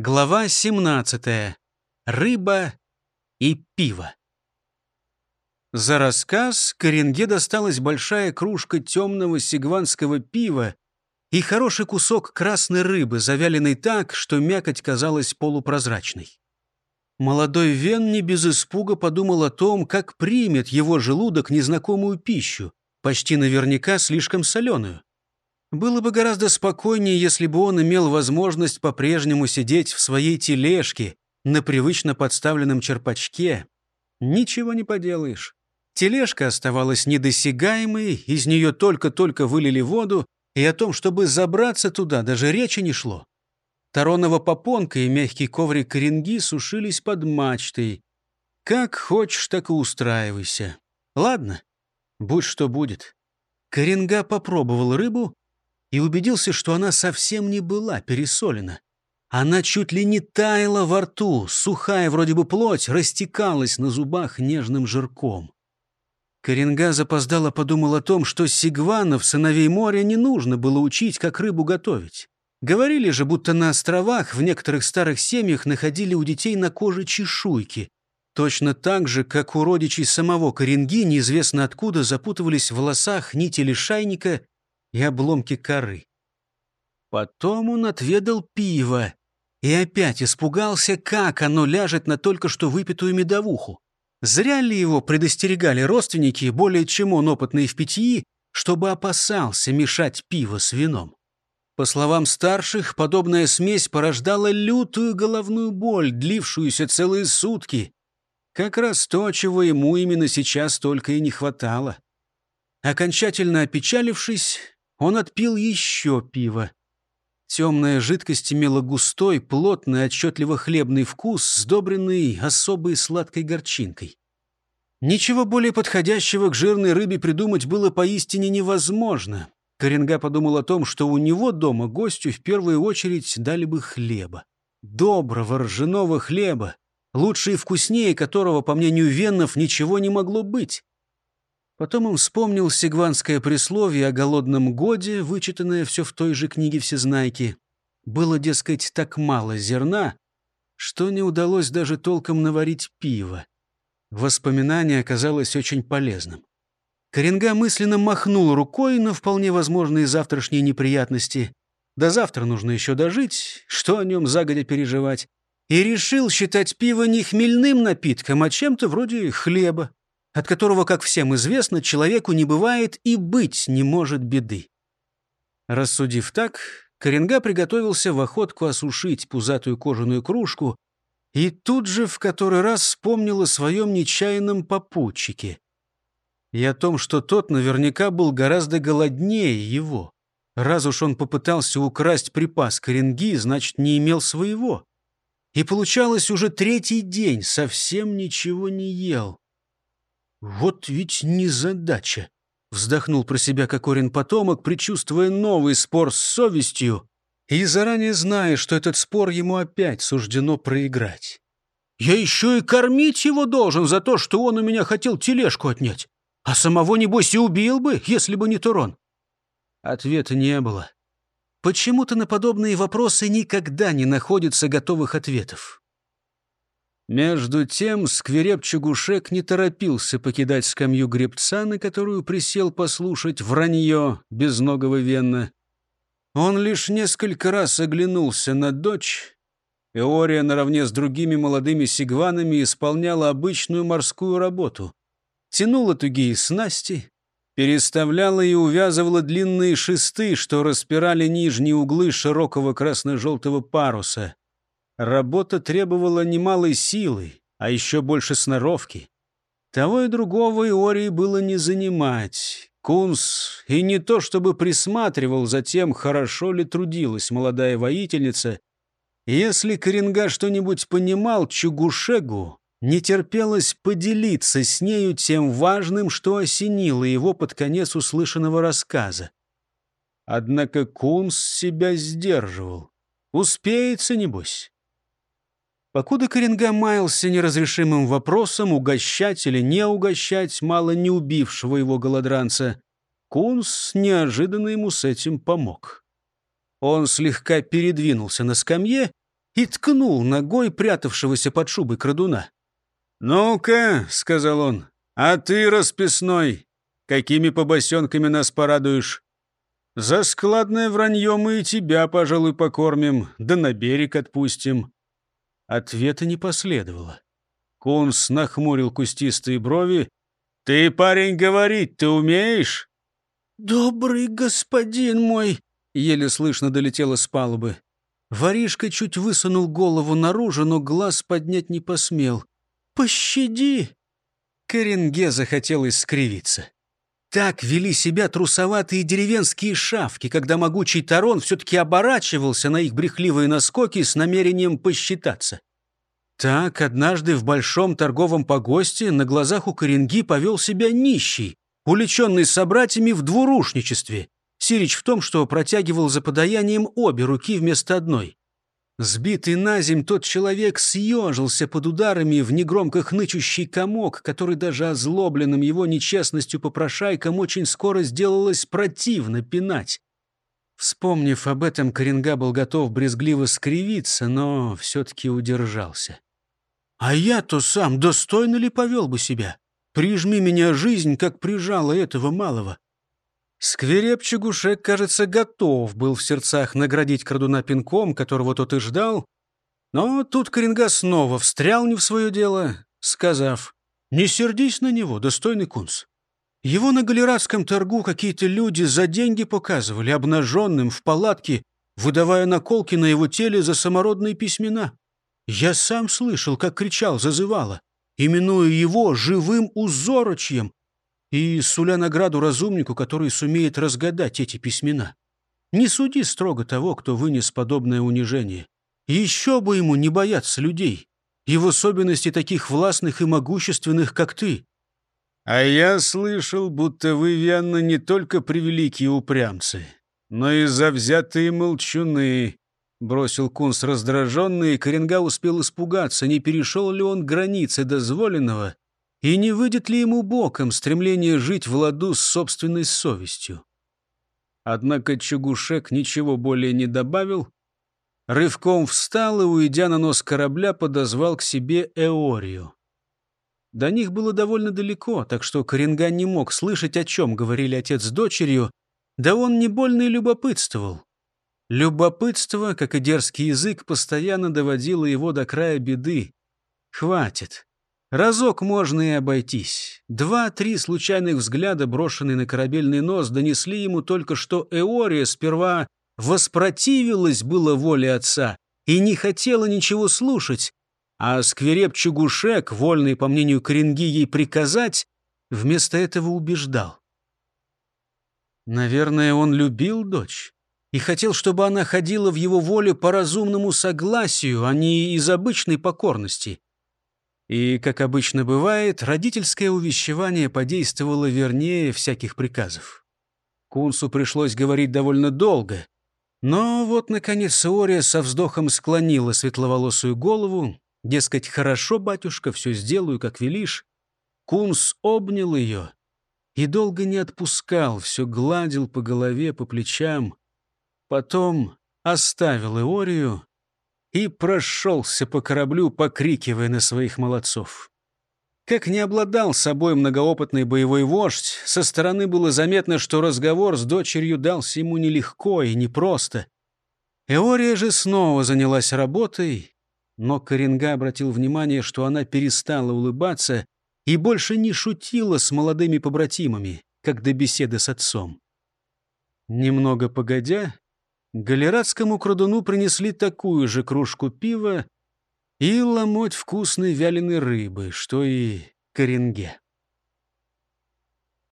Глава 17. Рыба и пиво. За рассказ Коренге досталась большая кружка темного сигванского пива и хороший кусок красной рыбы, завяленной так, что мякоть казалась полупрозрачной. Молодой Вен не без испуга подумал о том, как примет его желудок незнакомую пищу, почти наверняка слишком соленую. Было бы гораздо спокойнее, если бы он имел возможность по-прежнему сидеть в своей тележке на привычно подставленном черпачке. Ничего не поделаешь. Тележка оставалась недосягаемой, из нее только-только вылили воду, и о том, чтобы забраться туда, даже речи не шло. Таронова попонка и мягкий коврик коренги сушились под мачтой. Как хочешь, так и устраивайся. Ладно, будь что будет. Коренга попробовал рыбу и убедился, что она совсем не была пересолена. Она чуть ли не таяла во рту, сухая вроде бы плоть растекалась на зубах нежным жирком. Коренга запоздало подумал о том, что сигванов, сыновей моря, не нужно было учить, как рыбу готовить. Говорили же, будто на островах в некоторых старых семьях находили у детей на коже чешуйки. Точно так же, как у родичей самого Коренги неизвестно откуда запутывались в волосах нити лишайника и обломки коры. Потом он отведал пиво и опять испугался, как оно ляжет на только что выпитую медовуху. Зря ли его предостерегали родственники, более чем он опытный в питьи, чтобы опасался мешать пиво с вином? По словам старших, подобная смесь порождала лютую головную боль, длившуюся целые сутки. Как раз то, чего ему именно сейчас только и не хватало. Окончательно опечалившись, он отпил еще пиво. Темная жидкость имела густой, плотный, отчетливо хлебный вкус, сдобренный особой сладкой горчинкой. Ничего более подходящего к жирной рыбе придумать было поистине невозможно. Коренга подумал о том, что у него дома гостю в первую очередь дали бы хлеба. Доброго ржаного хлеба, лучше и вкуснее которого, по мнению Веннов, ничего не могло быть. Потом он вспомнил сигванское присловие о голодном годе, вычитанное все в той же книге Всезнайки. Было, дескать, так мало зерна, что не удалось даже толком наварить пиво. Воспоминание оказалось очень полезным. Коренга мысленно махнул рукой на вполне возможные завтрашние неприятности. До завтра нужно еще дожить, что о нем загодя переживать. И решил считать пиво не хмельным напитком, а чем-то вроде хлеба от которого, как всем известно, человеку не бывает и быть не может беды. Рассудив так, Коренга приготовился в охотку осушить пузатую кожаную кружку и тут же в который раз вспомнил о своем нечаянном попутчике и о том, что тот наверняка был гораздо голоднее его. Раз уж он попытался украсть припас Коренги, значит, не имел своего. И получалось, уже третий день совсем ничего не ел. «Вот ведь незадача!» — вздохнул про себя Кокорин потомок, предчувствуя новый спор с совестью и заранее зная, что этот спор ему опять суждено проиграть. «Я еще и кормить его должен за то, что он у меня хотел тележку отнять. А самого, небось, и убил бы, если бы не Турон». Ответа не было. Почему-то на подобные вопросы никогда не находится готовых ответов. Между тем сквереп Чугушек не торопился покидать скамью гребца, на которую присел послушать вранье безногого Венна. Он лишь несколько раз оглянулся на дочь. Эория наравне с другими молодыми сигванами исполняла обычную морскую работу. Тянула тугие снасти, переставляла и увязывала длинные шесты, что распирали нижние углы широкого красно-желтого паруса. Работа требовала немалой силы, а еще больше сноровки. Того и другого Иории было не занимать. Кунс и не то чтобы присматривал за тем, хорошо ли трудилась молодая воительница. Если Коренга что-нибудь понимал, Чугушегу не терпелось поделиться с нею тем важным, что осенило его под конец услышанного рассказа. Однако Кунс себя сдерживал. Успеется, небось. Покуда Коренга маялся неразрешимым вопросом, угощать или не угощать мало не убившего его голодранца, Кунс неожиданно ему с этим помог. Он слегка передвинулся на скамье и ткнул ногой прятавшегося под шубой крадуна. «Ну-ка», — сказал он, — «а ты, расписной, какими побосенками нас порадуешь? За складное вранье мы и тебя, пожалуй, покормим, да на берег отпустим». Ответа не последовало. Кунс нахмурил кустистые брови. «Ты, парень, говорить ты умеешь?» «Добрый господин мой!» — еле слышно долетело с палубы. Воришка чуть высунул голову наружу, но глаз поднять не посмел. «Пощади!» Коренге захотелось скривиться. Так вели себя трусоватые деревенские шавки, когда могучий Тарон все-таки оборачивался на их брехливые наскоки с намерением посчитаться. Так однажды в большом торговом погосте на глазах у Коренги повел себя нищий, уличенный собратьями в двурушничестве. Сирич в том, что протягивал за подаянием обе руки вместо одной. Сбитый на земь тот человек съежился под ударами в негромко хнычущий комок, который даже озлобленным его нечестностью попрошайкам очень скоро сделалось противно пинать. Вспомнив об этом, Коренга был готов брезгливо скривиться, но все-таки удержался. «А я-то сам достойно ли повел бы себя? Прижми меня жизнь, как прижала этого малого. Сквереп Чегушек, кажется, готов был в сердцах наградить крадуна пинком, которого тот и ждал. Но тут Коренга снова встрял не в свое дело, сказав, «Не сердись на него, достойный кунс. Его на галератском торгу какие-то люди за деньги показывали, обнаженным, в палатке, выдавая наколки на его теле за самородные письмена. Я сам слышал, как кричал, зазывало, именуя его живым узорочьем, и суля награду разумнику, который сумеет разгадать эти письмена. Не суди строго того, кто вынес подобное унижение. Еще бы ему не бояться людей, и в особенности таких властных и могущественных, как ты. А я слышал, будто вы, Вианна, не только превеликие упрямцы, но и завзятые молчуны, — бросил Кунс раздраженный, и Коренга успел испугаться, не перешел ли он границы дозволенного, и не выйдет ли ему боком стремление жить в ладу с собственной совестью? Однако Чугушек ничего более не добавил, рывком встал и, уйдя на нос корабля, подозвал к себе Эорию. До них было довольно далеко, так что Коренган не мог слышать, о чем говорили отец с дочерью, да он не больно и любопытствовал. Любопытство, как и дерзкий язык, постоянно доводило его до края беды. Хватит. Разок можно и обойтись. Два-три случайных взгляда, брошенные на корабельный нос, донесли ему только, что Эория сперва воспротивилась было воле отца и не хотела ничего слушать, а сквереп Чугушек, вольный, по мнению Коренги, ей приказать, вместо этого убеждал. Наверное, он любил дочь и хотел, чтобы она ходила в его воле по разумному согласию, а не из обычной покорности. И, как обычно бывает, родительское увещевание подействовало вернее всяких приказов. Кунсу пришлось говорить довольно долго. Но вот, наконец, Иория со вздохом склонила светловолосую голову. Дескать, хорошо, батюшка, все сделаю, как велишь. Кунс обнял ее и долго не отпускал, все гладил по голове, по плечам. Потом оставил Иорию и прошелся по кораблю, покрикивая на своих молодцов. Как не обладал собой многоопытный боевой вождь, со стороны было заметно, что разговор с дочерью дался ему нелегко и непросто. Эория же снова занялась работой, но Коренга обратил внимание, что она перестала улыбаться и больше не шутила с молодыми побратимами, как до беседы с отцом. Немного погодя, Галератскому крадуну принесли такую же кружку пива и ломоть вкусной вяленой рыбы, что и коренге.